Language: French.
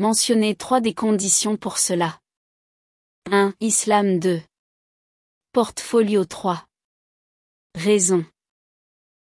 Mentionnez trois des conditions pour cela. 1. Islam 2. Portfolio 3. Raison.